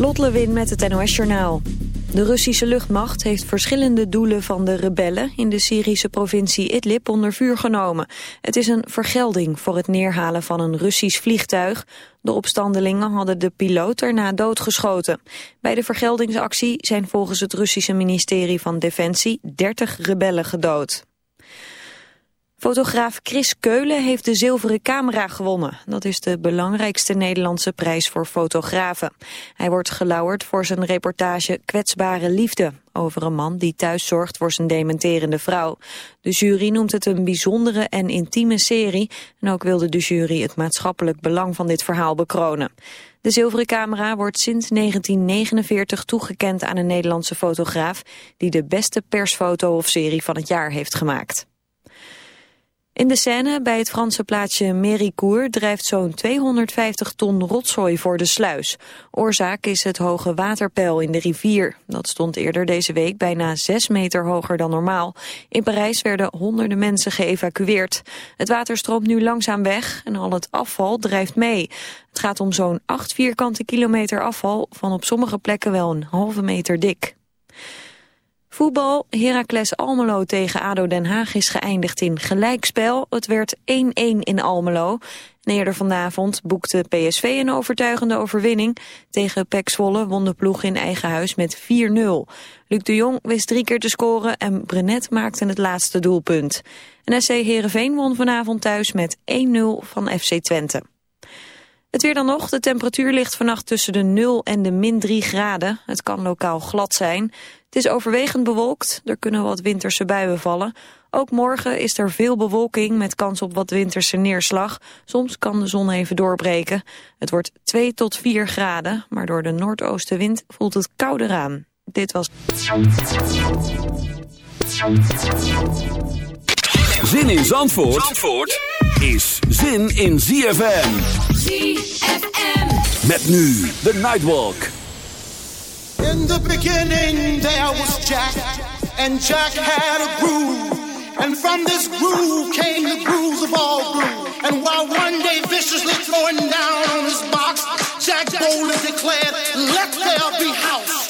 Lot Lewin met het NOS Journaal. De Russische luchtmacht heeft verschillende doelen van de rebellen... in de Syrische provincie Idlib onder vuur genomen. Het is een vergelding voor het neerhalen van een Russisch vliegtuig. De opstandelingen hadden de piloot erna doodgeschoten. Bij de vergeldingsactie zijn volgens het Russische ministerie van Defensie 30 rebellen gedood. Fotograaf Chris Keulen heeft de zilveren camera gewonnen. Dat is de belangrijkste Nederlandse prijs voor fotografen. Hij wordt gelauwerd voor zijn reportage Kwetsbare Liefde... over een man die thuis zorgt voor zijn dementerende vrouw. De jury noemt het een bijzondere en intieme serie... en ook wilde de jury het maatschappelijk belang van dit verhaal bekronen. De zilveren camera wordt sinds 1949 toegekend aan een Nederlandse fotograaf... die de beste persfoto of serie van het jaar heeft gemaakt. In de Seine, bij het Franse plaatsje Méricourt, drijft zo'n 250 ton rotzooi voor de sluis. Oorzaak is het hoge waterpeil in de rivier. Dat stond eerder deze week bijna 6 meter hoger dan normaal. In Parijs werden honderden mensen geëvacueerd. Het water stroomt nu langzaam weg en al het afval drijft mee. Het gaat om zo'n 8 vierkante kilometer afval van op sommige plekken wel een halve meter dik. Voetbal, Heracles Almelo tegen ADO Den Haag is geëindigd in gelijkspel. Het werd 1-1 in Almelo. En eerder vanavond boekte PSV een overtuigende overwinning. Tegen PEC Zwolle won de ploeg in eigen huis met 4-0. Luc de Jong wist drie keer te scoren en Brenet maakte het laatste doelpunt. En SC Heerenveen won vanavond thuis met 1-0 van FC Twente. Het weer dan nog. De temperatuur ligt vannacht tussen de 0 en de min 3 graden. Het kan lokaal glad zijn. Het is overwegend bewolkt. Er kunnen wat winterse buien vallen. Ook morgen is er veel bewolking met kans op wat winterse neerslag. Soms kan de zon even doorbreken. Het wordt 2 tot 4 graden, maar door de noordoostenwind voelt het kouder aan. Dit was... Zin in Zandvoort, Zandvoort? is zin in ZFM. ZFM. Met nu de Nightwalk. In the beginning there was Jack. And Jack had a groove. And from this groove came the grooves of all groove. And while one day viciously throwing down on his box, Jack boldly declared, let there be house.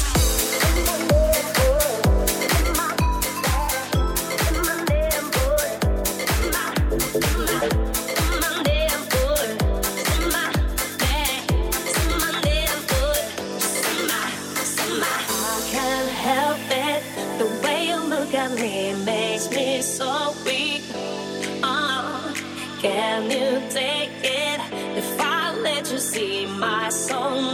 Can you take it if I let you see my soul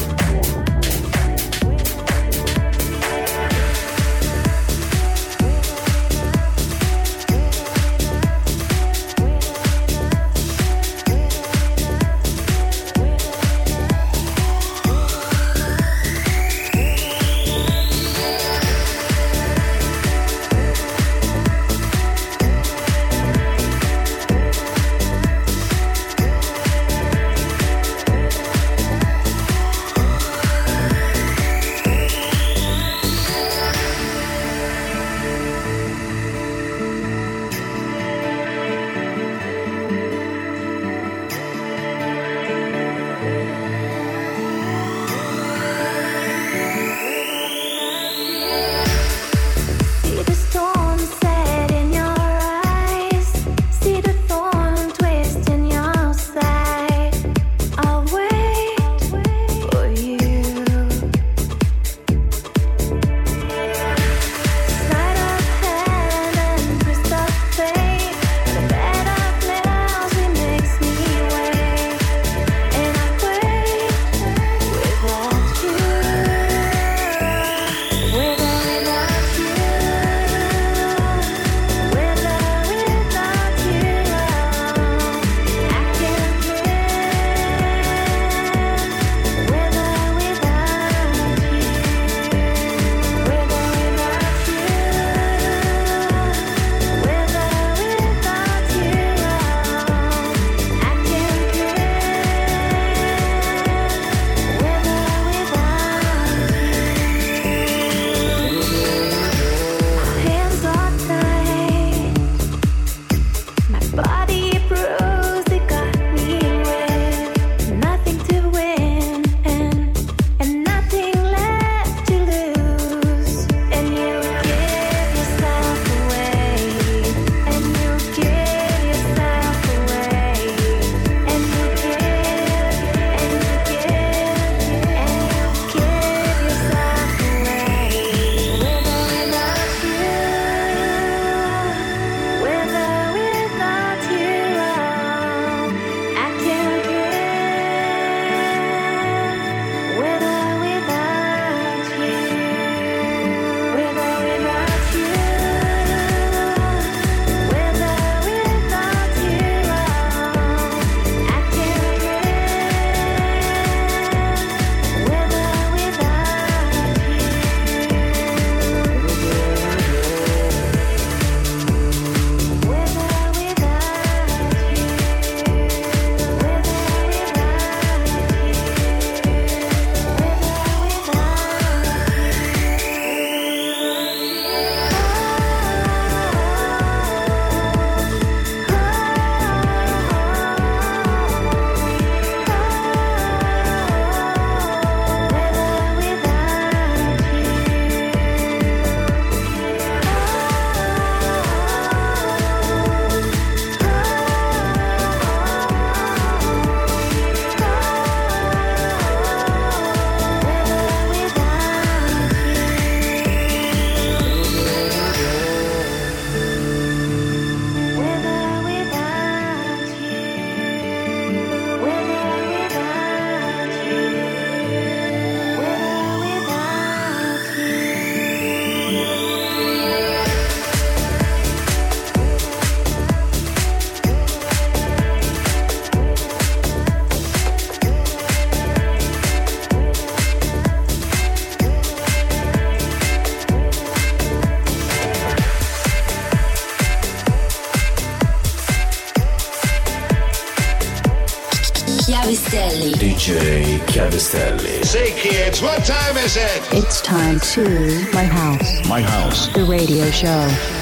Is it? It's time to My House, My house. the radio show.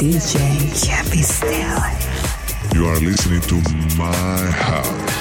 DJ Chiavistelli. You are listening to My House.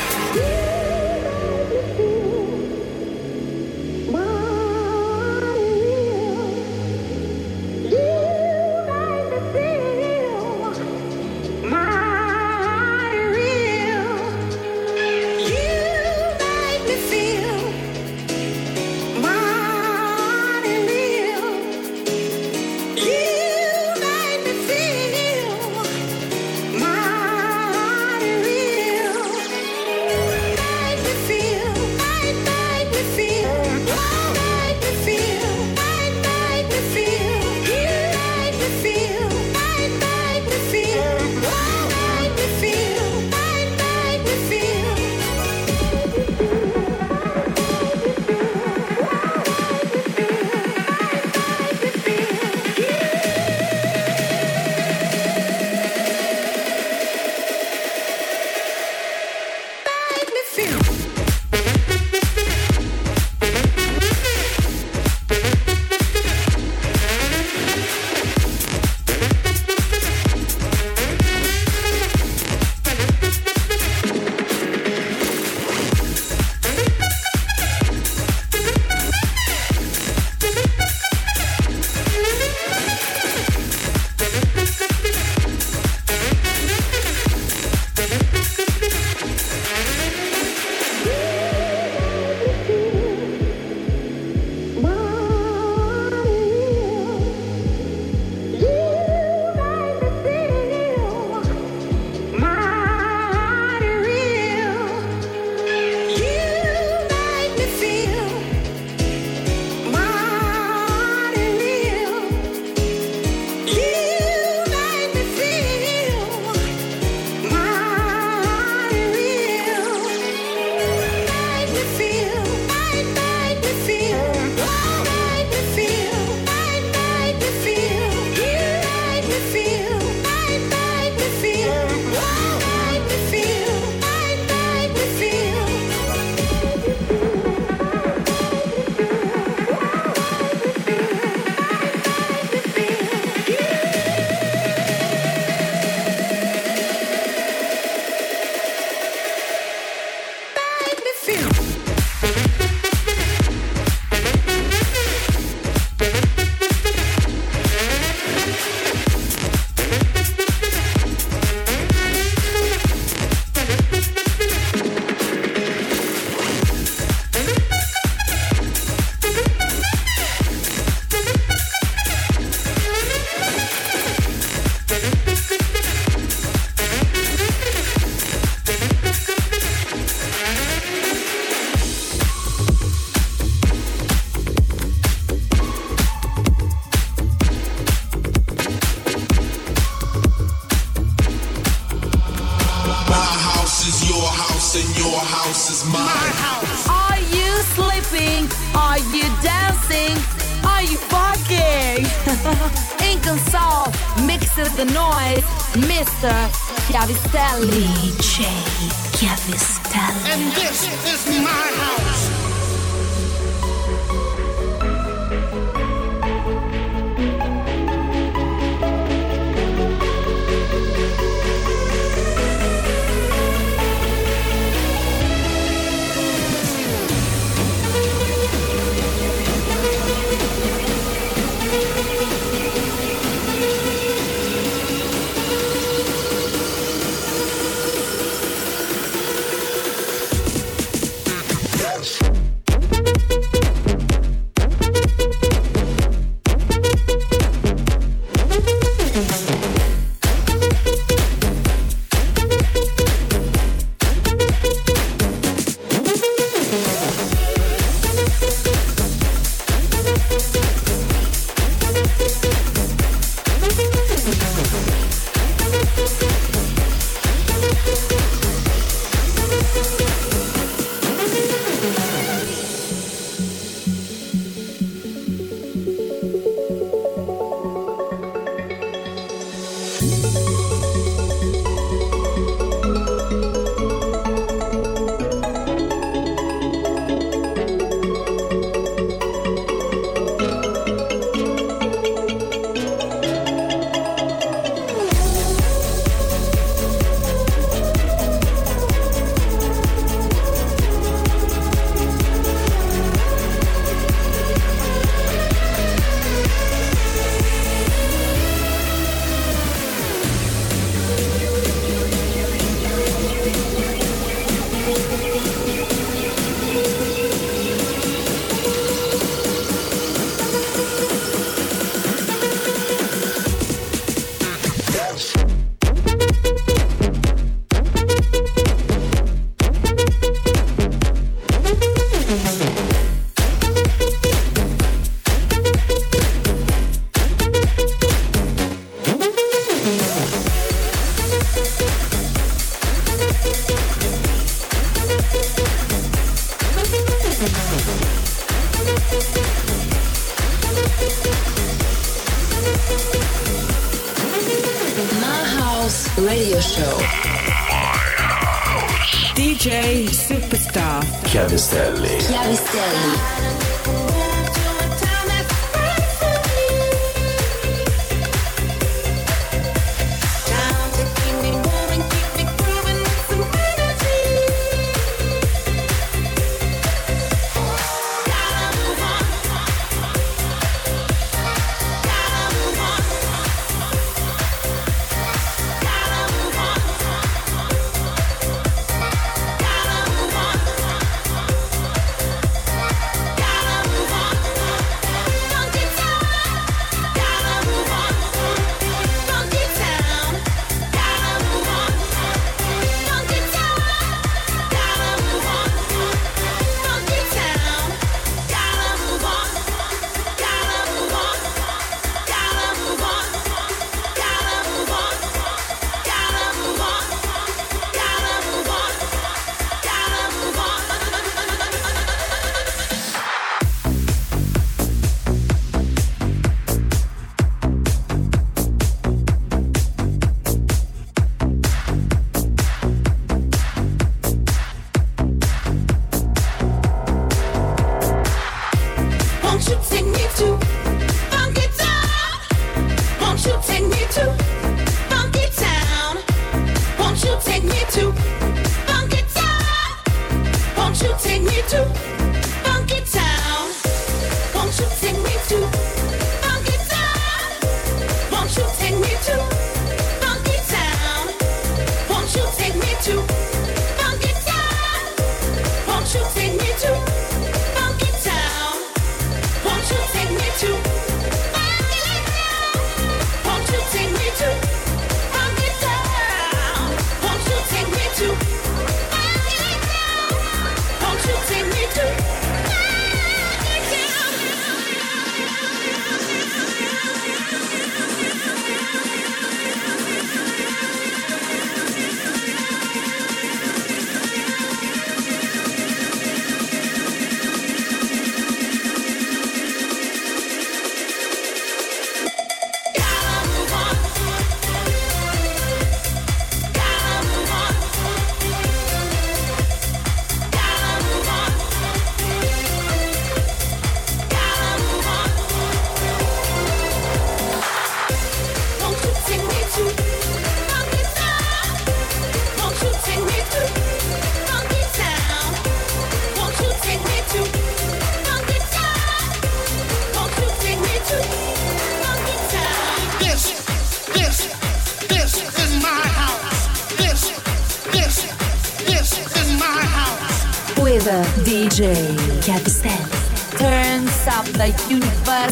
Mm-hmm.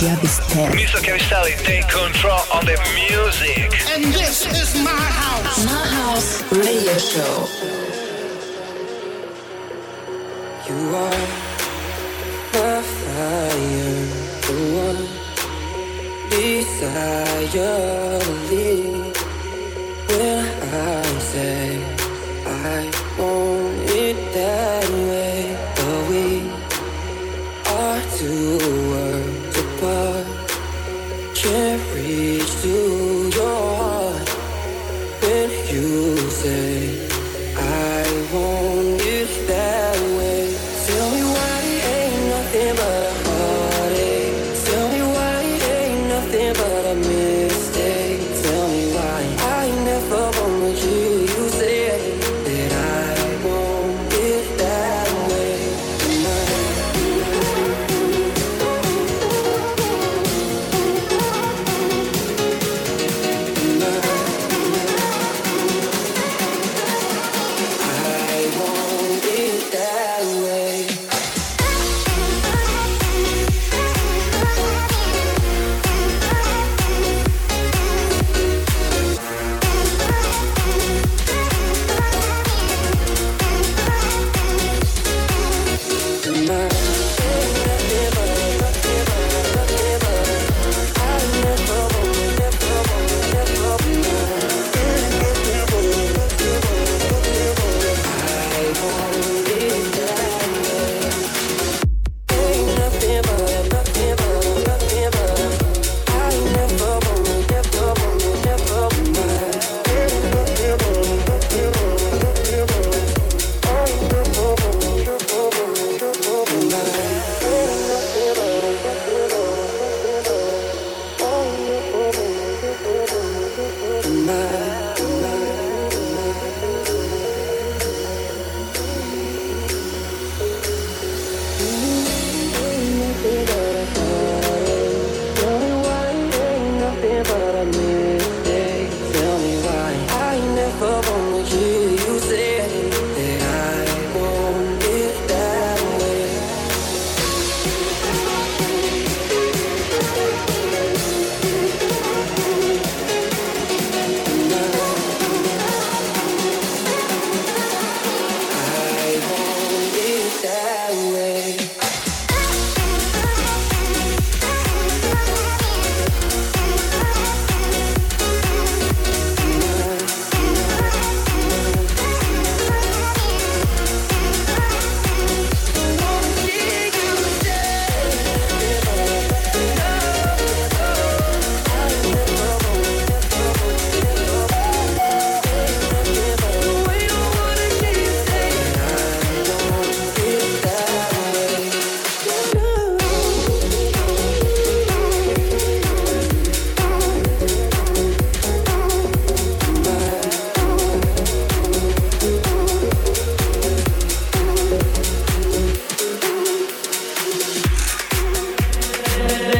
Mr. Chiavistelli take control on the music. And this is my house. My house radio show. You are the fire, the one desire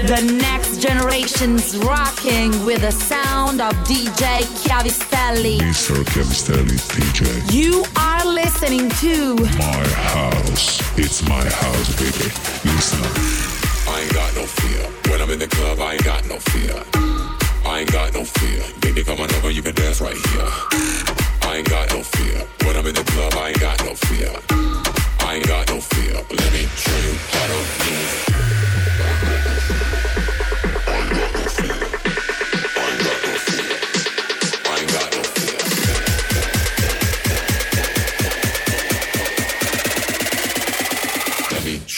The next generation's rocking with the sound of DJ Chiavistelli. Mr. Chiavistelli DJ. You are listening to My house. It's my house, baby. Listen up. I ain't got no fear. When I'm in the club, I ain't got no fear. I ain't got no fear. Baby, come on over, you can dance right here. I ain't got no fear. When I'm in the club, I ain't got no fear. I ain't got no fear. Let me show you how to move.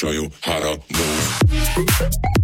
Show you how to move.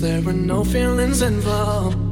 there were no feelings involved.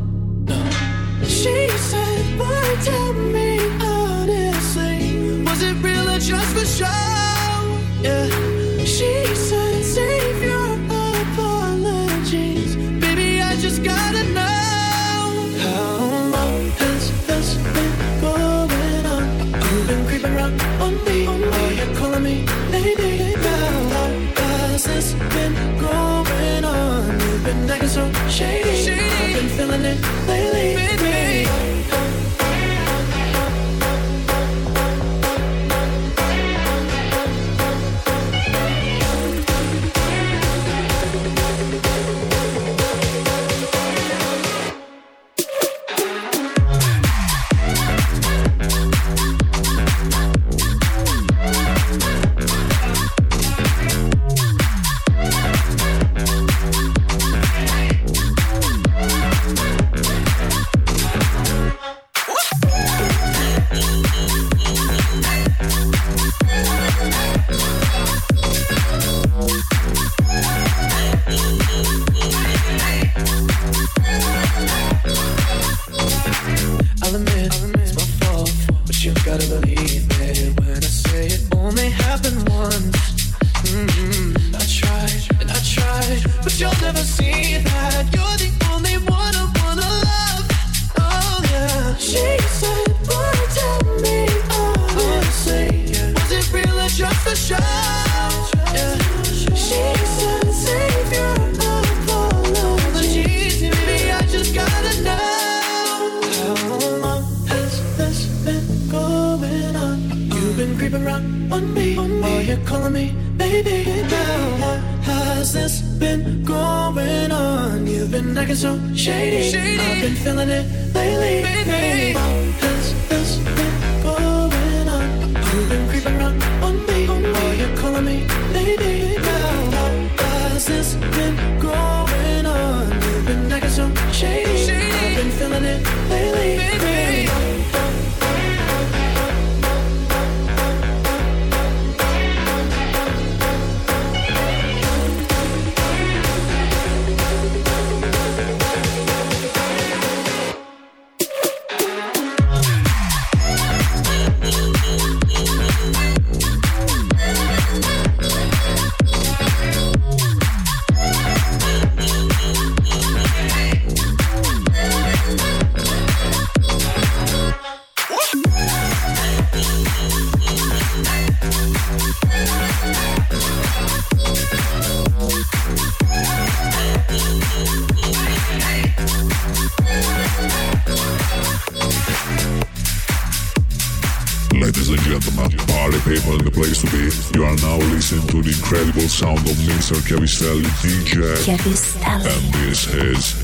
producer Chiavistelli DJ. Chiavistelli. And this is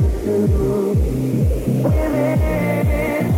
you. Give it.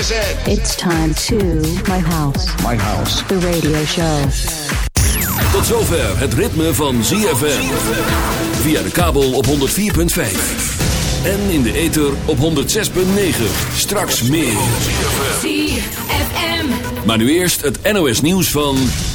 Is it? It's time to My House. My House. The radio show. Tot zover het ritme van ZFM. Via de kabel op 104.5. En in de ether op 106.9. Straks meer. ZFM. Maar nu eerst het NOS nieuws van 12.